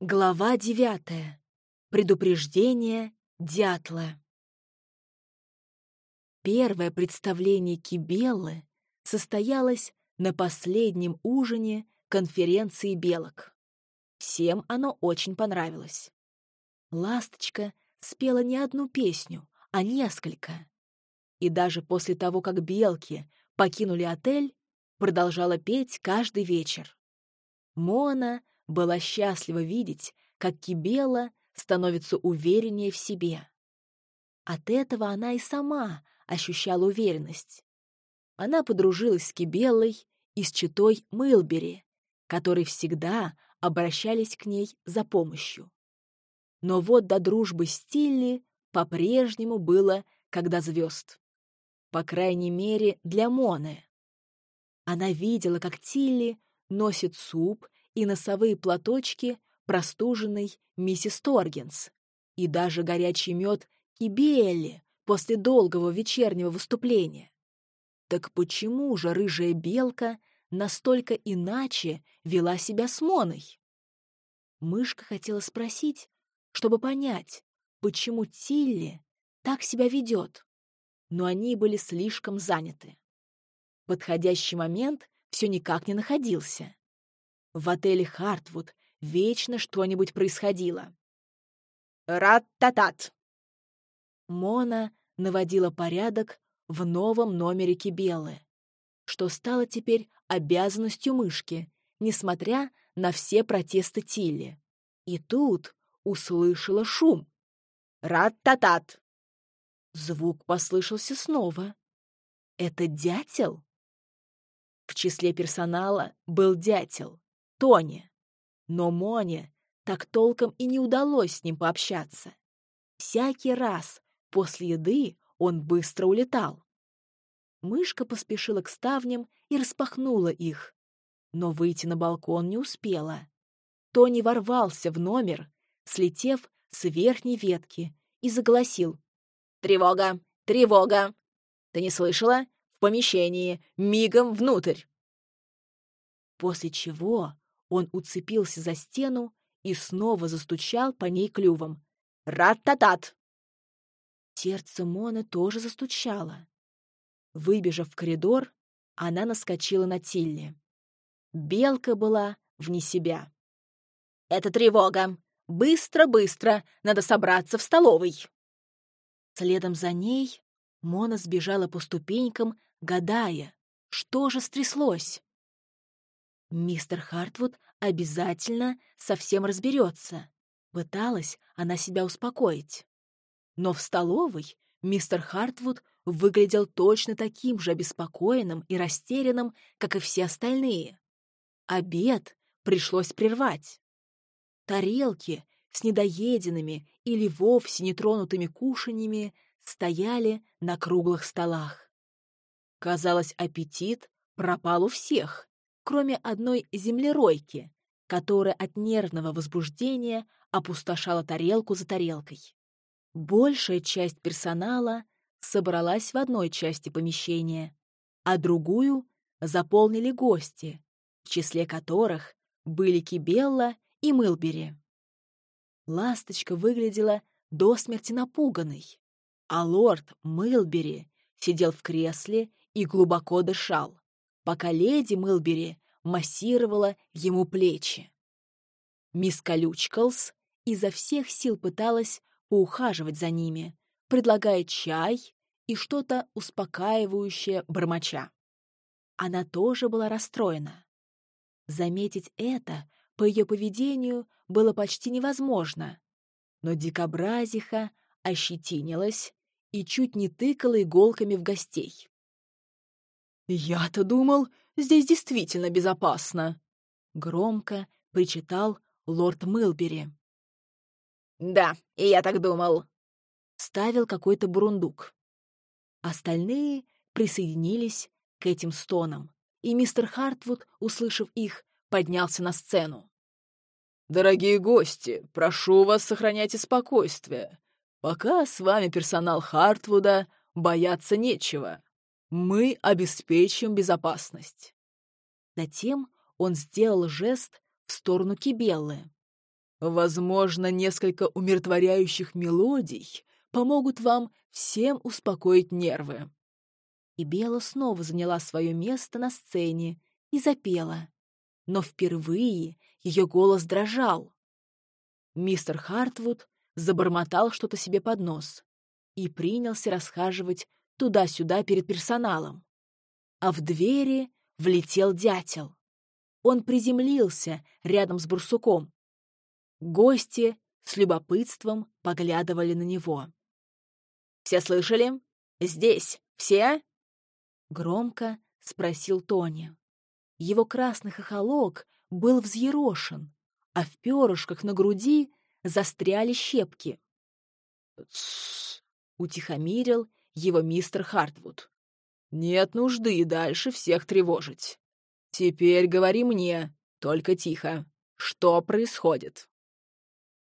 Глава девятая. Предупреждение дятла. Первое представление Кибеллы состоялось на последнем ужине конференции белок. Всем оно очень понравилось. Ласточка спела не одну песню, а несколько. И даже после того, как белки покинули отель, продолжала петь каждый вечер. Мона была счастлива видеть, как Кибела становится увереннее в себе. От этого она и сама ощущала уверенность. Она подружилась с Кибеллой и с читой Мылбери, которые всегда обращались к ней за помощью. Но вот до дружбы с Тилли по-прежнему было, когда звезд. По крайней мере, для Моны. Она видела, как Тилли носит суп и носовые платочки простуженной миссис Торгенс, и даже горячий мед Кибелли после долгого вечернего выступления. Так почему же рыжая белка настолько иначе вела себя с Моной? Мышка хотела спросить, чтобы понять, почему Тилли так себя ведет, но они были слишком заняты. Подходящий момент все никак не находился. В отеле «Хартвуд» вечно что-нибудь происходило. «Рат-та-тат!» Мона наводила порядок в новом номере Кибелы, что стало теперь обязанностью мышки, несмотря на все протесты Тилли. И тут услышала шум. «Рат-та-тат!» Звук послышался снова. «Это дятел?» В числе персонала был дятел, Тони. Но Моне так толком и не удалось с ним пообщаться. Всякий раз после еды он быстро улетал. Мышка поспешила к ставням и распахнула их, но выйти на балкон не успела. Тони ворвался в номер, слетев с верхней ветки, и заголосил. «Тревога! Тревога! Ты не слышала? В помещении! Мигом внутрь!» После чего он уцепился за стену и снова застучал по ней клювом. «Рат-та-тат!» Сердце Моны тоже застучало. Выбежав в коридор, она наскочила на Тилли. Белка была вне себя. «Это тревога! Быстро-быстро! Надо собраться в столовой!» Следом за ней Мона сбежала по ступенькам, гадая, что же стряслось. Мистер Хартвуд обязательно совсем разберется. Пыталась она себя успокоить. Но в столовой мистер Хартвуд выглядел точно таким же обеспокоенным и растерянным, как и все остальные. Обед пришлось прервать. Тарелки с недоеденными или вовсе нетронутыми кушаньями стояли на круглых столах. Казалось, аппетит пропал у всех кроме одной землеройки, которая от нервного возбуждения опустошала тарелку за тарелкой. Большая часть персонала собралась в одной части помещения, а другую заполнили гости, в числе которых были Кибелла и Мылбери. Ласточка выглядела до смерти напуганной, а лорд Мылбери сидел в кресле и глубоко дышал пока леди Мылбери массировала ему плечи. Мисс Колючкалс изо всех сил пыталась поухаживать за ними, предлагая чай и что-то успокаивающее бормоча. Она тоже была расстроена. Заметить это по ее поведению было почти невозможно, но дикобразиха ощетинилась и чуть не тыкала иголками в гостей. «Я-то думал, здесь действительно безопасно!» Громко причитал лорд Мылбери. «Да, и я так думал!» Ставил какой-то бурундук. Остальные присоединились к этим стонам, и мистер Хартвуд, услышав их, поднялся на сцену. «Дорогие гости, прошу вас, сохраняйте спокойствие. Пока с вами персонал Хартвуда, бояться нечего. Мы обеспечим безопасность. Затем он сделал жест в сторону Кибеллы. Возможно, несколько умиротворяющих мелодий помогут вам всем успокоить нервы». И Бела снова заняла свое место на сцене и запела. Но впервые ее голос дрожал. Мистер Хартвуд забормотал что-то себе под нос и принялся расхаживать туда-сюда перед персоналом. А в двери влетел дятел. Он приземлился рядом с бурсуком. Гости с любопытством поглядывали на него. «Все слышали? Здесь все?» Громко спросил Тони. Его красный хохолок был взъерошен, а в перышках на груди застряли щепки. «Тссс!» — утихомирил его мистер Хартвуд. «Нет нужды дальше всех тревожить. Теперь говори мне, только тихо, что происходит?»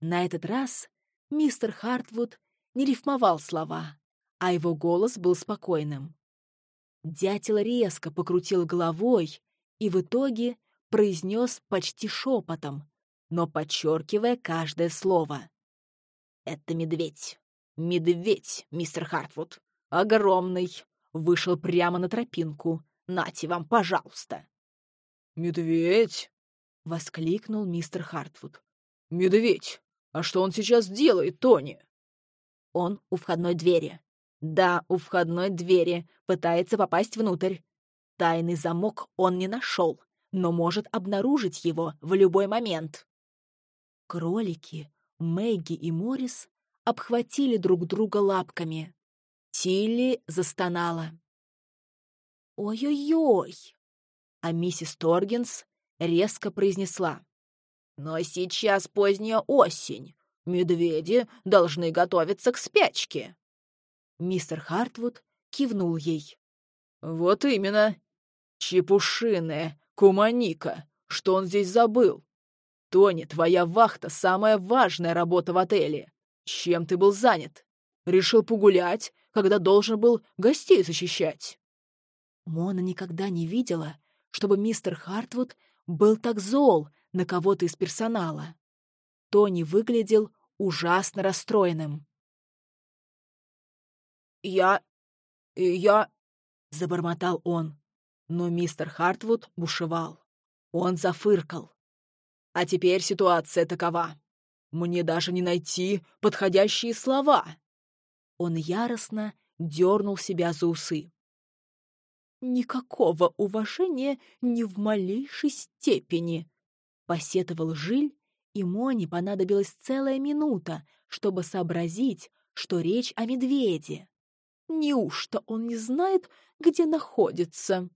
На этот раз мистер Хартвуд не рифмовал слова, а его голос был спокойным. Дятел резко покрутил головой и в итоге произнес почти шепотом, но подчеркивая каждое слово. «Это медведь. Медведь, мистер Хартвуд. Огромный. Вышел прямо на тропинку. Нате вам, пожалуйста». «Медведь?» — воскликнул мистер Хартвуд. «Медведь! А что он сейчас делает, Тони?» «Он у входной двери. Да, у входной двери. Пытается попасть внутрь. Тайный замок он не нашел, но может обнаружить его в любой момент». Кролики, Мэгги и Морис обхватили друг друга лапками. Тилли застонала. «Ой-ой-ой!» А миссис Торгенс резко произнесла. «Но сейчас поздняя осень. Медведи должны готовиться к спячке». Мистер Хартвуд кивнул ей. «Вот именно. Чепушиная, куманика. Что он здесь забыл? Тони, твоя вахта — самая важная работа в отеле. Чем ты был занят? Решил погулять, когда должен был гостей защищать?» Мона никогда не видела, чтобы мистер Хартвуд был так зол на кого-то из персонала. Тони выглядел ужасно расстроенным. «Я... я...» — забормотал он. Но мистер Хартвуд бушевал. Он зафыркал. А теперь ситуация такова. Мне даже не найти подходящие слова. Он яростно дернул себя за усы. «Никакого уважения ни в малейшей степени», — посетовал Жиль, и Моне понадобилась целая минута, чтобы сообразить, что речь о медведе. Неужто он не знает, где находится?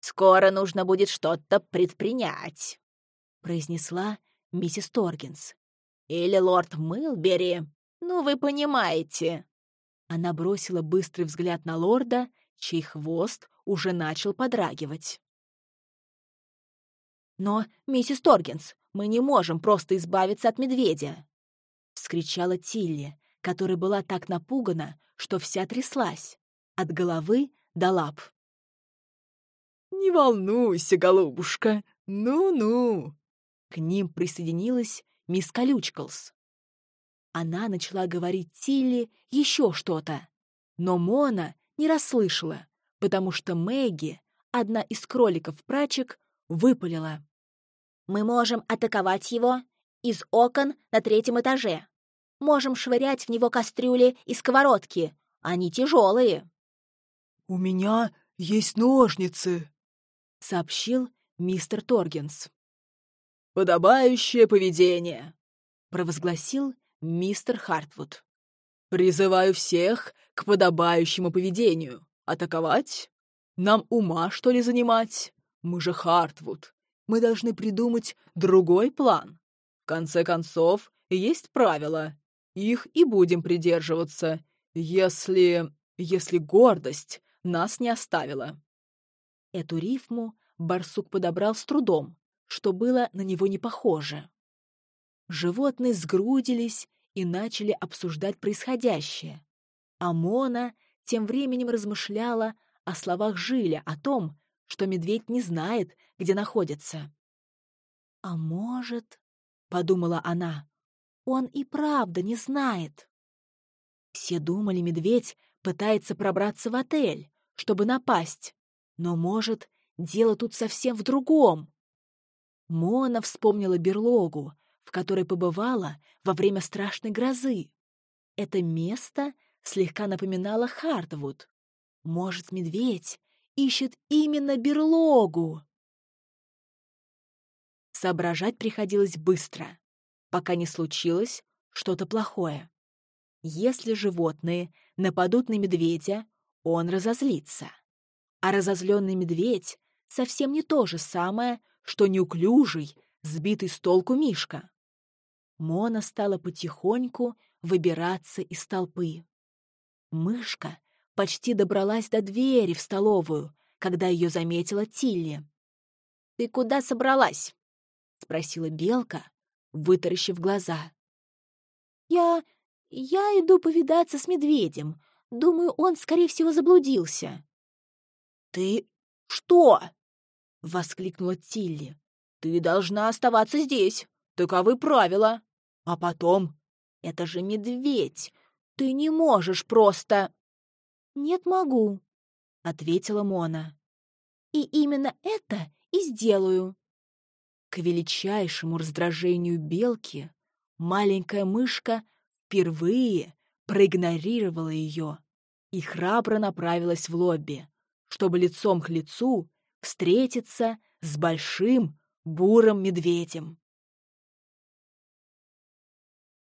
«Скоро нужно будет что-то предпринять», — произнесла миссис Торгинс. «Или лорд Мылбери. Ну, вы понимаете». Она бросила быстрый взгляд на лорда, чей хвост уже начал подрагивать. «Но, миссис Торгинс, мы не можем просто избавиться от медведя!» — вскричала Тилли, которая была так напугана, что вся тряслась, от головы до лап. «Не волнуйся, голубушка, ну-ну!» К ним присоединилась мисс Колючкалс. Она начала говорить Тилли еще что-то, но Мона не расслышала, потому что Мэгги, одна из кроликов-прачек, выпалила. «Мы можем атаковать его из окон на третьем этаже. Можем швырять в него кастрюли и сковородки. Они тяжелые». «У меня есть ножницы», сообщил мистер Торгенс. «Подобающее поведение», — провозгласил мистер Хартвуд. «Призываю всех к подобающему поведению. Атаковать? Нам ума, что ли, занимать? Мы же Хартвуд. Мы должны придумать другой план. В конце концов, есть правила. Их и будем придерживаться, если... если гордость нас не оставила. Эту рифму барсук подобрал с трудом, что было на него не похоже. Животные сгрудились и начали обсуждать происходящее. А Мона тем временем размышляла о словах Жиля о том, что медведь не знает, где находится. «А может, — подумала она, — он и правда не знает». Все думали, медведь пытается пробраться в отель, чтобы напасть. Но, может, дело тут совсем в другом. Мона вспомнила берлогу, которой побывала во время страшной грозы. Это место слегка напоминало Хардвуд. Может, медведь ищет именно берлогу? Соображать приходилось быстро, пока не случилось что-то плохое. Если животные нападут на медведя, он разозлится. А разозленный медведь совсем не то же самое, что неуклюжий, сбитый с толку Мишка. Мона стала потихоньку выбираться из толпы. Мышка почти добралась до двери в столовую, когда ее заметила Тилли. «Ты куда собралась?» — спросила Белка, вытаращив глаза. «Я... я иду повидаться с медведем. Думаю, он, скорее всего, заблудился». «Ты что?» — воскликнула Тилли. «Ты должна оставаться здесь. Таковы правила. А потом... Это же медведь. Ты не можешь просто...» «Нет, могу», — ответила Мона. «И именно это и сделаю». К величайшему раздражению белки маленькая мышка впервые проигнорировала ее и храбро направилась в лобби, чтобы лицом к лицу встретиться с большим бурым медведем.